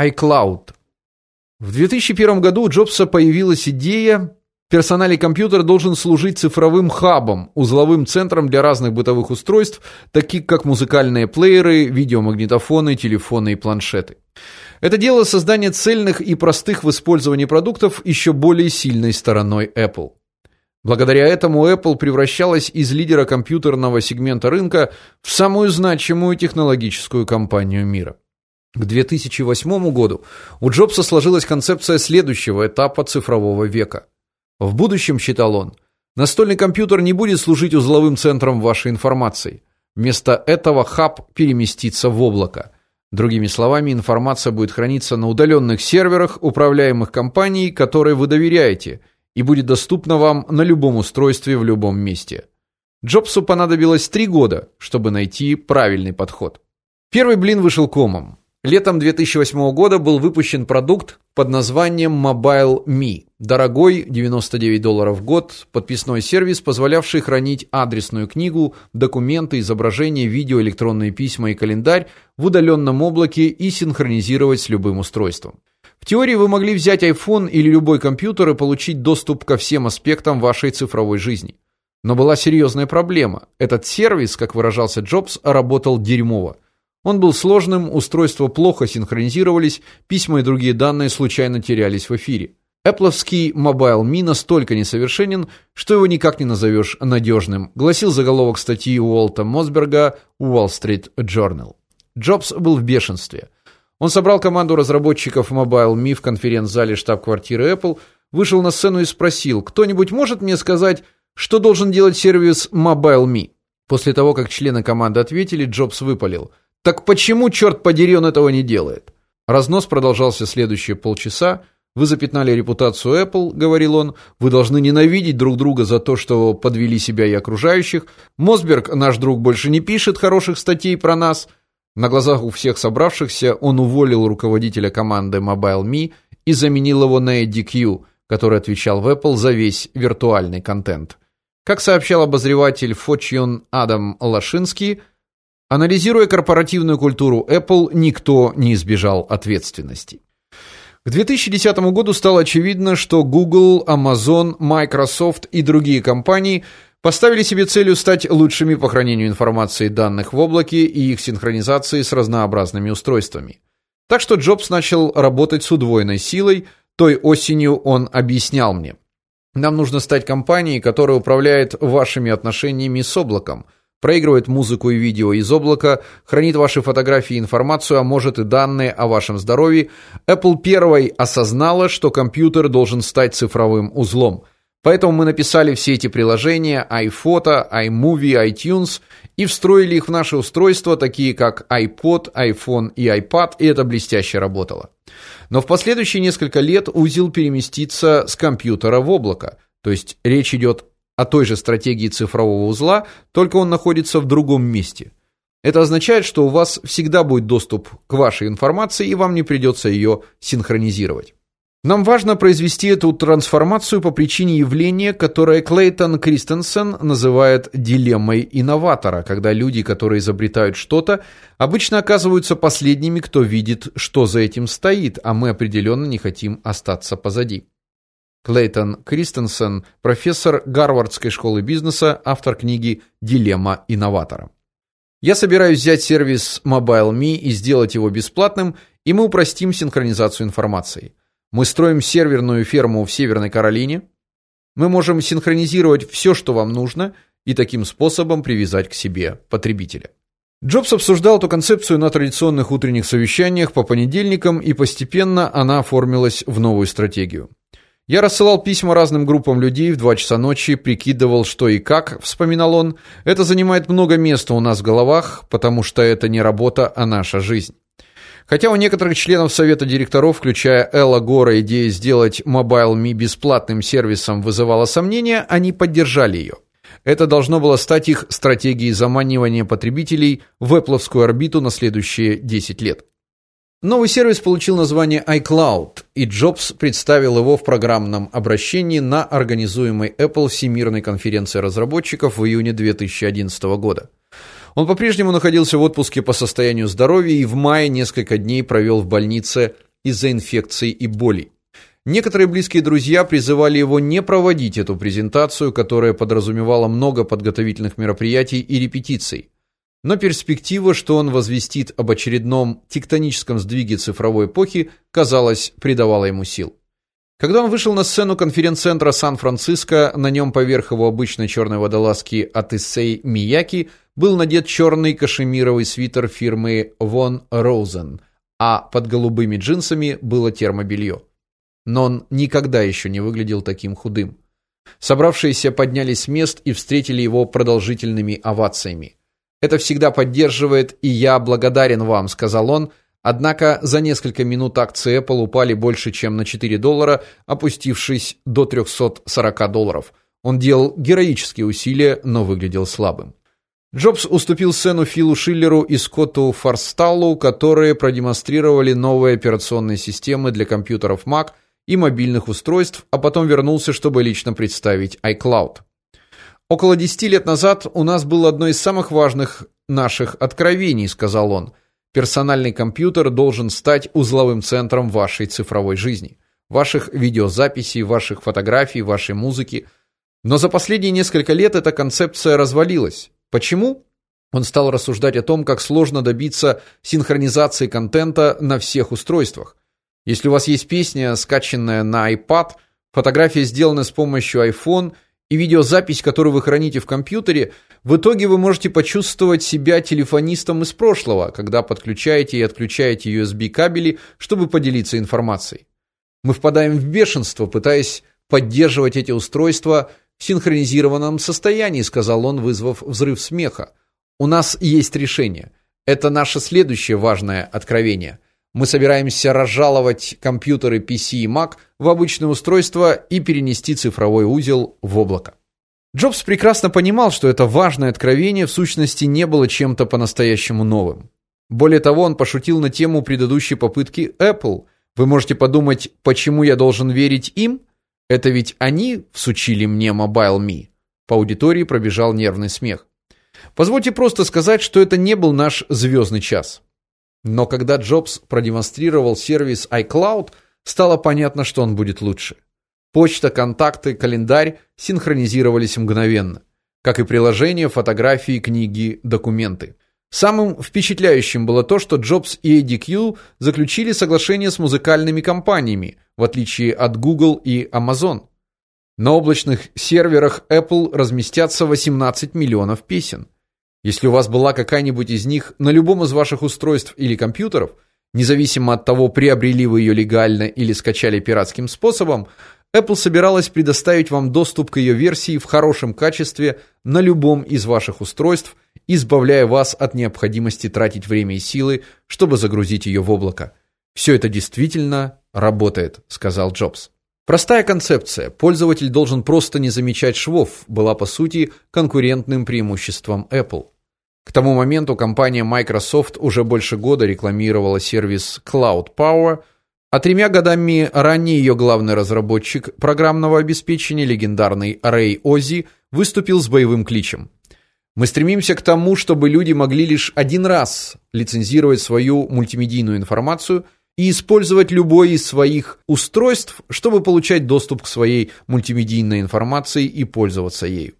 iCloud. В 2001 году у Джобса появилась идея Персональный компьютер должен служить цифровым хабом, узловым центром для разных бытовых устройств, таких как музыкальные плееры, видеомагнитофоны, телефоны и планшеты. Это делало создание цельных и простых в использовании продуктов еще более сильной стороной Apple. Благодаря этому Apple превращалась из лидера компьютерного сегмента рынка в самую значимую технологическую компанию мира. К 2008 году у Джобса сложилась концепция следующего этапа цифрового века – в будущем, считал он, настольный компьютер не будет служить узловым центром вашей информации. Вместо этого хаб переместится в облако. Другими словами, информация будет храниться на удаленных серверах, управляемых компанией, которой вы доверяете, и будет доступна вам на любом устройстве в любом месте. Джобсу понадобилось три года, чтобы найти правильный подход. Первый блин вышел комом. Летом 2008 года был выпущен продукт под названием Mobile Me. Дорогой 99 долларов в год подписной сервис, позволявший хранить адресную книгу, документы, изображения, видео, электронные письма и календарь в удаленном облаке и синхронизировать с любым устройством. В теории вы могли взять iPhone или любой компьютер и получить доступ ко всем аспектам вашей цифровой жизни. Но была серьезная проблема. Этот сервис, как выражался Джобс, работал дерьмово. Он был сложным, устройства плохо синхронизировались, письма и другие данные случайно терялись в эфире. Apple-овский Mobile Me настолько несовершенен, что его никак не назовешь надежным, гласил заголовок статьи Уолта Мосберга Wall Street Journal. Джобс был в бешенстве. Он собрал команду разработчиков Mobile Me в конференц-зале штаб-квартиры Apple, вышел на сцену и спросил: "Кто-нибудь может мне сказать, что должен делать сервис Mobile Me?" После того, как члены команды ответили, Джобс выпалил: так почему, черт подери, он этого не делает? Разнос продолжался следующие полчаса. Вы запятнали репутацию Apple, говорил он. Вы должны ненавидеть друг друга за то, что подвели себя и окружающих. Мосберг, наш друг, больше не пишет хороших статей про нас. На глазах у всех собравшихся он уволил руководителя команды Mobile.me и заменил его на Эдди Кью, который отвечал в Apple за весь виртуальный контент. Как сообщал обозреватель Fortune Адам Лашинский, Анализируя корпоративную культуру Apple, никто не избежал ответственности. К 2010 году стало очевидно, что Google, Amazon, Microsoft и другие компании поставили себе целью стать лучшими по хранению информации и данных в облаке и их синхронизации с разнообразными устройствами. Так что Джобс начал работать с удвоенной силой. Той осенью он объяснял мне: "Нам нужно стать компанией, которая управляет вашими отношениями с облаком" проигрывает музыку и видео из облака, хранит ваши фотографии и информацию, а может и данные о вашем здоровье, Apple первой осознала, что компьютер должен стать цифровым узлом. Поэтому мы написали все эти приложения iPhoto, iMovie, iTunes и встроили их в наши устройства, такие как iPod, iPhone и iPad, и это блестяще работало. Но в последующие несколько лет узел переместится с компьютера в облако. То есть речь идет о той же стратегии цифрового узла, только он находится в другом месте. Это означает, что у вас всегда будет доступ к вашей информации, и вам не придется ее синхронизировать. Нам важно произвести эту трансформацию по причине явления, которое Клейтон Кристенсен называет дилеммой инноватора, когда люди, которые изобретают что-то, обычно оказываются последними, кто видит, что за этим стоит, а мы определенно не хотим остаться позади. Клейтон Кристенсен, профессор Гарвардской школы бизнеса, автор книги Дилемма инноватора. Я собираюсь взять сервис MobileMe и сделать его бесплатным, и мы упростим синхронизацию информации. Мы строим серверную ферму в Северной Каролине. Мы можем синхронизировать все, что вам нужно, и таким способом привязать к себе потребителя. Джобс обсуждал эту концепцию на традиционных утренних совещаниях по понедельникам, и постепенно она оформилась в новую стратегию. Я рассылал письма разным группам людей в 2 часа ночи, прикидывал, что и как, вспоминал он. Это занимает много места у нас в головах, потому что это не работа, а наша жизнь. Хотя у некоторых членов совета директоров, включая Элла Гора, идея сделать MobileMe бесплатным сервисом вызывала сомнения, они поддержали ее. Это должно было стать их стратегией заманивания потребителей в Apple'овскую орбиту на следующие 10 лет. Новый сервис получил название iCloud, и Джобс представил его в программном обращении на организуемой Apple Всемирной конференции разработчиков в июне 2011 года. Он по-прежнему находился в отпуске по состоянию здоровья и в мае несколько дней провел в больнице из-за инфекций и болей. Некоторые близкие друзья призывали его не проводить эту презентацию, которая подразумевала много подготовительных мероприятий и репетиций. Но перспектива, что он возвестит об очередном тектоническом сдвиге цифровой эпохи, казалось, придавала ему сил. Когда он вышел на сцену конференц-центра Сан-Франциско, на нем поверх его обычной черной водолазки от Issei Miyake был надет черный кашемировый свитер фирмы Von Rosen, а под голубыми джинсами было термобелье но он никогда еще не выглядел таким худым. Собравшиеся поднялись с мест и встретили его продолжительными овациями. Это всегда поддерживает, и я благодарен вам, сказал он. Однако за несколько минут акции Apple упали больше, чем на 4 доллара, опустившись до 340 долларов. Он делал героические усилия, но выглядел слабым. Джобс уступил сцену Филу Шиллеру и Скотту Форсталлу, которые продемонстрировали новые операционные системы для компьютеров Mac и мобильных устройств, а потом вернулся, чтобы лично представить iCloud. Около 10 лет назад у нас было одно из самых важных наших откровений, сказал он. Персональный компьютер должен стать узловым центром вашей цифровой жизни, ваших видеозаписей, ваших фотографий, вашей музыки. Но за последние несколько лет эта концепция развалилась. Почему? Он стал рассуждать о том, как сложно добиться синхронизации контента на всех устройствах. Если у вас есть песня, скачанная на iPad, фотография сделана с помощью iPhone и видеозапись, которую вы храните в компьютере, в итоге вы можете почувствовать себя телефонистом из прошлого, когда подключаете и отключаете USB кабели, чтобы поделиться информацией. Мы впадаем в бешенство, пытаясь поддерживать эти устройства в синхронизированном состоянии, сказал он, вызвав взрыв смеха. У нас есть решение. Это наше следующее важное откровение. Мы собираемся разжаловать компьютеры PC и Mac в обычное устройство и перенести цифровой узел в облако. Джобс прекрасно понимал, что это важное откровение в сущности не было чем-то по-настоящему новым. Более того, он пошутил на тему предыдущей попытки Apple. Вы можете подумать, почему я должен верить им? Это ведь они всучили мне Mobile.me. По аудитории пробежал нервный смех. Позвольте просто сказать, что это не был наш звездный час. Но когда Джобс продемонстрировал сервис iCloud, стало понятно, что он будет лучше. Почта, контакты, календарь синхронизировались мгновенно, как и приложения, фотографии, книги, документы. Самым впечатляющим было то, что Джобс и ADQ заключили соглашение с музыкальными компаниями, в отличие от Google и Amazon. На облачных серверах Apple разместятся 18 миллионов песен. Если у вас была какая-нибудь из них на любом из ваших устройств или компьютеров, независимо от того, приобрели вы ее легально или скачали пиратским способом, Apple собиралась предоставить вам доступ к ее версии в хорошем качестве на любом из ваших устройств, избавляя вас от необходимости тратить время и силы, чтобы загрузить ее в облако. Все это действительно работает, сказал Джобс. Простая концепция. Пользователь должен просто не замечать швов, была по сути конкурентным преимуществом Apple. К тому моменту компания Microsoft уже больше года рекламировала сервис Cloud Power, а тремя годами ранее ее главный разработчик программного обеспечения, легендарный Рэй Ози, выступил с боевым кличем. Мы стремимся к тому, чтобы люди могли лишь один раз лицензировать свою мультимедийную информацию – и использовать любое из своих устройств, чтобы получать доступ к своей мультимедийной информации и пользоваться ею.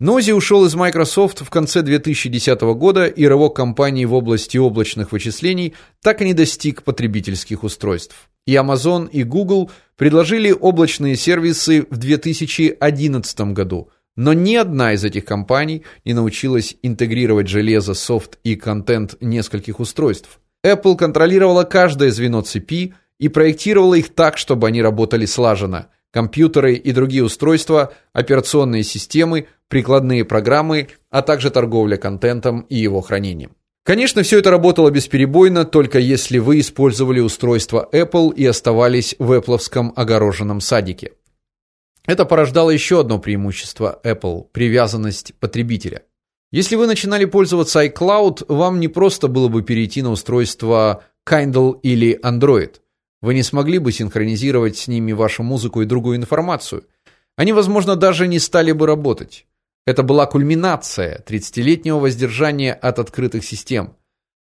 Нози ушел из Microsoft в конце 2010 года, и рывок компании в области облачных вычислений так и не достиг потребительских устройств. И Amazon, и Google предложили облачные сервисы в 2011 году, но ни одна из этих компаний не научилась интегрировать железо, софт и контент нескольких устройств. Apple контролировала каждое звено цепи и проектировала их так, чтобы они работали слаженно. Компьютеры и другие устройства, операционные системы, прикладные программы, а также торговля контентом и его хранением. Конечно, все это работало бесперебойно, только если вы использовали устройство Apple и оставались в Apple'овском огороженном садике. Это порождало еще одно преимущество Apple привязанность потребителя. Если вы начинали пользоваться iCloud, вам не просто было бы перейти на устройство Kindle или Android. Вы не смогли бы синхронизировать с ними вашу музыку и другую информацию. Они, возможно, даже не стали бы работать. Это была кульминация 30-летнего воздержания от открытых систем.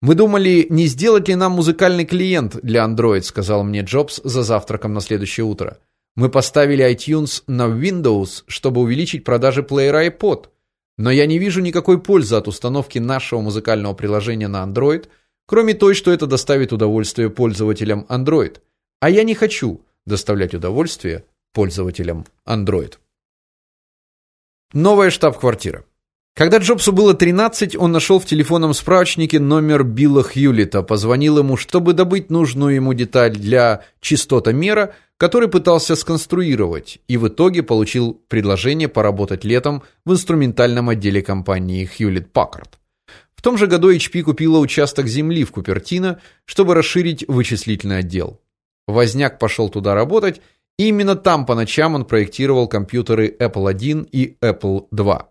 Мы думали, не сделать ли нам музыкальный клиент для Android, сказал мне Джобс за завтраком на следующее утро. Мы поставили iTunes на Windows, чтобы увеличить продажи плеера iPod. Но я не вижу никакой пользы от установки нашего музыкального приложения на Android, кроме той, что это доставит удовольствие пользователям Android. А я не хочу доставлять удовольствие пользователям Android. Новая штаб-квартира. Когда Джобсу было 13, он нашел в телефонном справочнике номер Билла Хьюлита, позвонил ему, чтобы добыть нужную ему деталь для частотомера, который пытался сконструировать, и в итоге получил предложение поработать летом в инструментальном отделе компании Hewlett Packard. В том же году HP купила участок земли в Купертино, чтобы расширить вычислительный отдел. Возняк пошел туда работать, именно там по ночам он проектировал компьютеры Apple I и Apple II.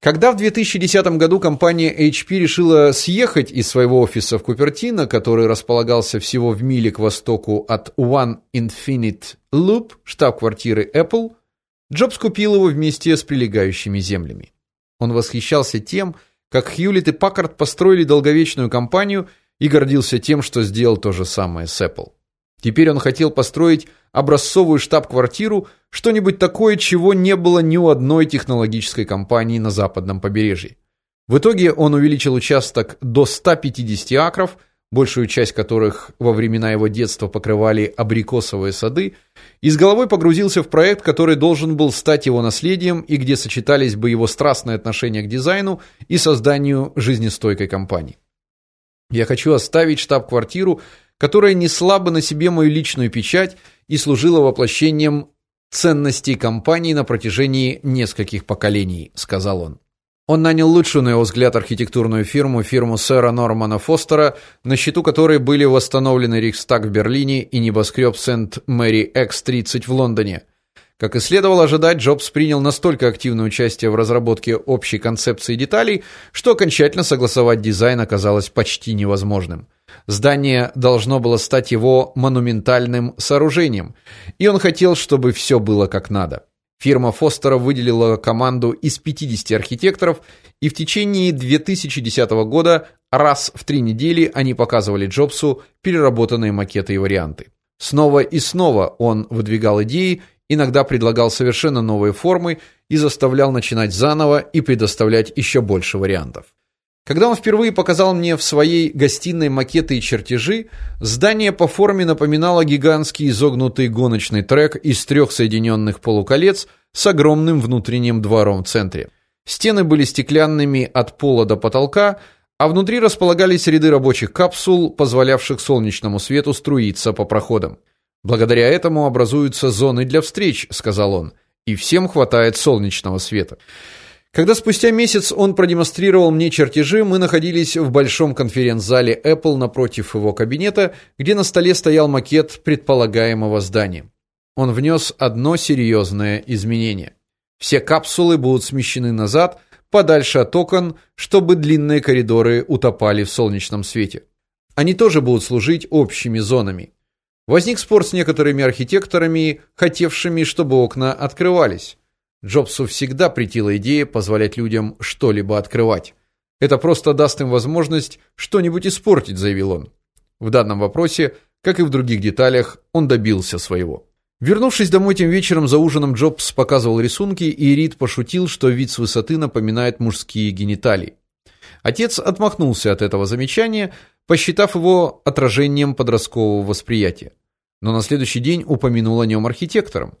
Когда в 2010 году компания HP решила съехать из своего офиса в Купертино, который располагался всего в миле к востоку от One Infinite Loop, штаб-квартиры Apple, Джобс купил его вместе с прилегающими землями. Он восхищался тем, как Хьюлетт и Паккард построили долговечную компанию и гордился тем, что сделал то же самое с Apple. Теперь он хотел построить образцовую штаб-квартиру, что-нибудь такое, чего не было ни у одной технологической компании на западном побережье. В итоге он увеличил участок до 150 акров, большую часть которых во времена его детства покрывали абрикосовые сады, и с головой погрузился в проект, который должен был стать его наследием и где сочетались бы его страстное отношение к дизайну и созданию жизнестойкой компании. Я хочу оставить штаб-квартиру которая несла бы на себе мою личную печать и служила воплощением ценностей компании на протяжении нескольких поколений, сказал он. Он нанял лучшую, на его взгляд, архитектурную фирму, фирму сэра Нормана Фостера, на счету которой были восстановлены Рейхстаг в Берлине и небоскреб Сент-Мэри X30 в Лондоне. Как и следовало ожидать, Джобс принял настолько активное участие в разработке общей концепции деталей, что окончательно согласовать дизайн оказалось почти невозможным. Здание должно было стать его монументальным сооружением, и он хотел, чтобы все было как надо. Фирма Фостера выделила команду из 50 архитекторов, и в течение 2010 года раз в три недели они показывали Джобсу переработанные макеты и варианты. Снова и снова он выдвигал идеи, иногда предлагал совершенно новые формы и заставлял начинать заново и предоставлять еще больше вариантов. Когда он впервые показал мне в своей гостиной макеты и чертежи, здание по форме напоминало гигантский изогнутый гоночный трек из трех соединенных полуколец с огромным внутренним двором в центре. Стены были стеклянными от пола до потолка, а внутри располагались ряды рабочих капсул, позволявших солнечному свету струиться по проходам. Благодаря этому образуются зоны для встреч, сказал он, и всем хватает солнечного света. Когда спустя месяц он продемонстрировал мне чертежи, мы находились в большом конференц-зале Apple напротив его кабинета, где на столе стоял макет предполагаемого здания. Он внес одно серьезное изменение. Все капсулы будут смещены назад, подальше от окон, чтобы длинные коридоры утопали в солнечном свете. Они тоже будут служить общими зонами. Возник спор с некоторыми архитекторами, хотевшими, чтобы окна открывались. Джобсу всегда претила идея позволять людям что-либо открывать. Это просто даст им возможность что-нибудь испортить, заявил он. В данном вопросе, как и в других деталях, он добился своего. Вернувшись домой тем вечером за ужином, Джобс показывал рисунки, и Рид пошутил, что вид с высоты напоминает мужские гениталии. Отец отмахнулся от этого замечания, посчитав его отражением подросткового восприятия. Но на следующий день упомянул о нем архитекторам.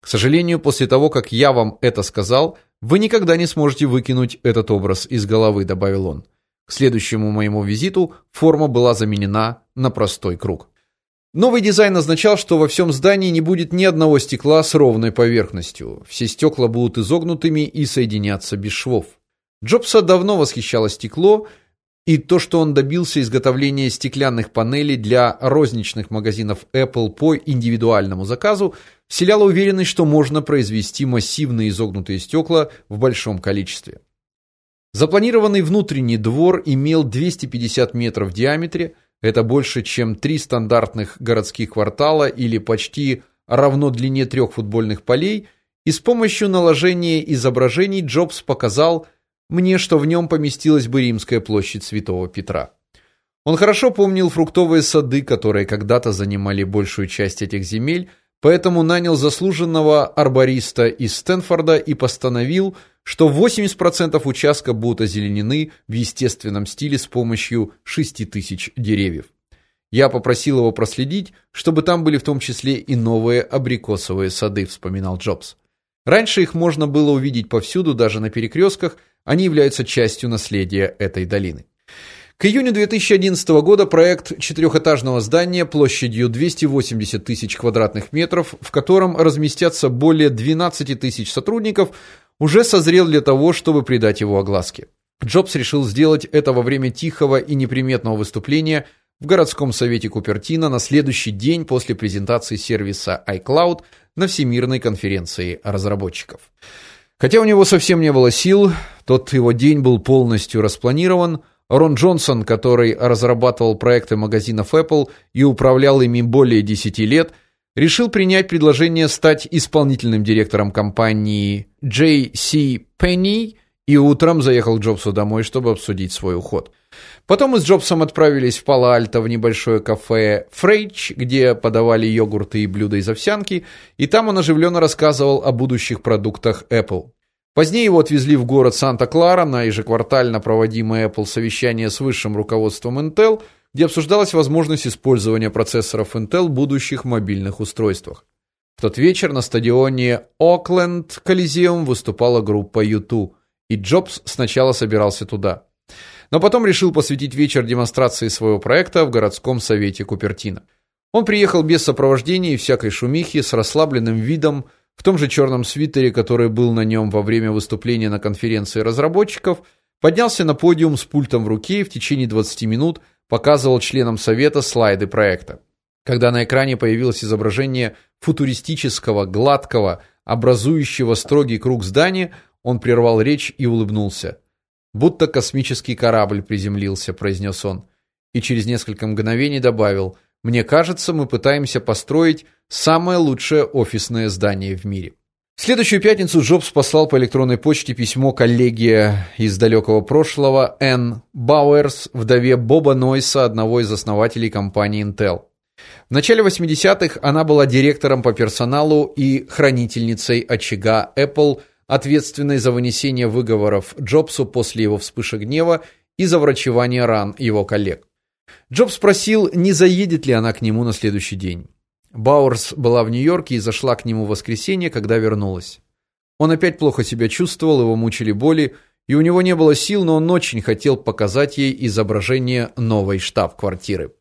К сожалению, после того, как я вам это сказал, вы никогда не сможете выкинуть этот образ из головы, добавил он. К следующему моему визиту форма была заменена на простой круг. Новый дизайн означал, что во всем здании не будет ни одного стекла с ровной поверхностью. Все стекла будут изогнутыми и соединяться без швов. Джобса давно восхищало стекло, и то, что он добился изготовления стеклянных панелей для розничных магазинов Apple по индивидуальному заказу, вселяло уверенность, что можно произвести массивные изогнутые стекла в большом количестве. Запланированный внутренний двор имел 250 метров в диаметре, это больше, чем три стандартных городских квартала или почти равно длине трех футбольных полей, и с помощью наложения изображений Джобс показал, мне, что в нем поместилась бы римская площадь Святого Петра. Он хорошо помнил фруктовые сады, которые когда-то занимали большую часть этих земель, поэтому нанял заслуженного арбориста из Стэнфорда и постановил, что 80% участка будут озеленены в естественном стиле с помощью 6000 деревьев. Я попросил его проследить, чтобы там были в том числе и новые абрикосовые сады, вспоминал Джобс. Раньше их можно было увидеть повсюду, даже на перекрестках, они являются частью наследия этой долины. К июню 2011 года проект четырехэтажного здания площадью 280 тысяч квадратных метров, в котором разместятся более 12 тысяч сотрудников, уже созрел для того, чтобы придать его огласке. Джобс решил сделать это во время тихого и неприметного выступления в городском совете Купертино на следующий день после презентации сервиса iCloud на Всемирной конференции разработчиков. Хотя у него совсем не было сил, тот его день был полностью распланирован. Рон Джонсон, который разрабатывал проекты магазинов Apple и управлял ими более 10 лет, решил принять предложение стать исполнительным директором компании JC Penney и утром заехал Джобсу домой, чтобы обсудить свой уход. Потом мы с Джобсом отправились в Пало-Альто в небольшое кафе Фрейч, где подавали йогурты и блюда из овсянки, и там он оживленно рассказывал о будущих продуктах Apple. Позднее его отвезли в город Санта-Клара на ежеквартально проводимое Apple совещание с высшим руководством Intel, где обсуждалась возможность использования процессоров Intel в будущих мобильных устройствах. В тот вечер на стадионе Окленд Колизеум выступала группа U2, и Джобс сначала собирался туда но потом решил посвятить вечер демонстрации своего проекта в городском совете Купертино. Он приехал без сопровождения и всякой шумихи, с расслабленным видом, в том же черном свитере, который был на нем во время выступления на конференции разработчиков, поднялся на подиум с пультом в руке и в течение 20 минут показывал членам совета слайды проекта. Когда на экране появилось изображение футуристического, гладкого, образующего строгий круг здания, он прервал речь и улыбнулся. Будто космический корабль приземлился, произнес он, и через несколько мгновений добавил: "Мне кажется, мы пытаемся построить самое лучшее офисное здание в мире". В следующую пятницу Джобс послал по электронной почте письмо коллеге из далекого прошлого Энн Бауэрс, вдове Боба Нойса, одного из основателей компании Intel. В начале 80-х она была директором по персоналу и хранительницей очага Apple ответственной за вынесение выговоров Джобсу после его вспышек гнева и за врачевание ран его коллег. Джобс спросил, не заедет ли она к нему на следующий день. Бауэрс была в Нью-Йорке и зашла к нему в воскресенье, когда вернулась. Он опять плохо себя чувствовал, его мучили боли, и у него не было сил, но он очень хотел показать ей изображение новой штаб-квартиры.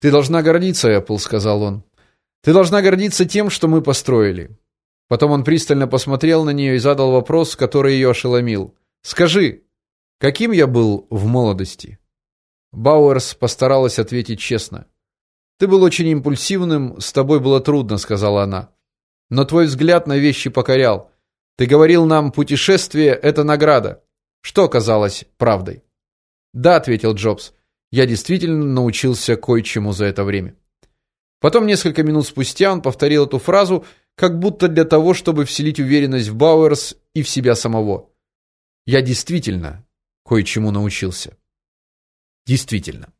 Ты должна гордиться, Apple, сказал он. Ты должна гордиться тем, что мы построили. Потом он пристально посмотрел на нее и задал вопрос, который ее ошеломил. Скажи, каким я был в молодости? Бауэрс постаралась ответить честно. Ты был очень импульсивным, с тобой было трудно, сказала она. Но твой взгляд на вещи покорял. Ты говорил нам, путешествие это награда. Что оказалось правдой? Да, ответил Джобс. Я действительно научился кое-чему за это время. Потом несколько минут спустя он повторил эту фразу, как будто для того, чтобы вселить уверенность в Бауэрс и в себя самого. Я действительно кое-чему научился. Действительно.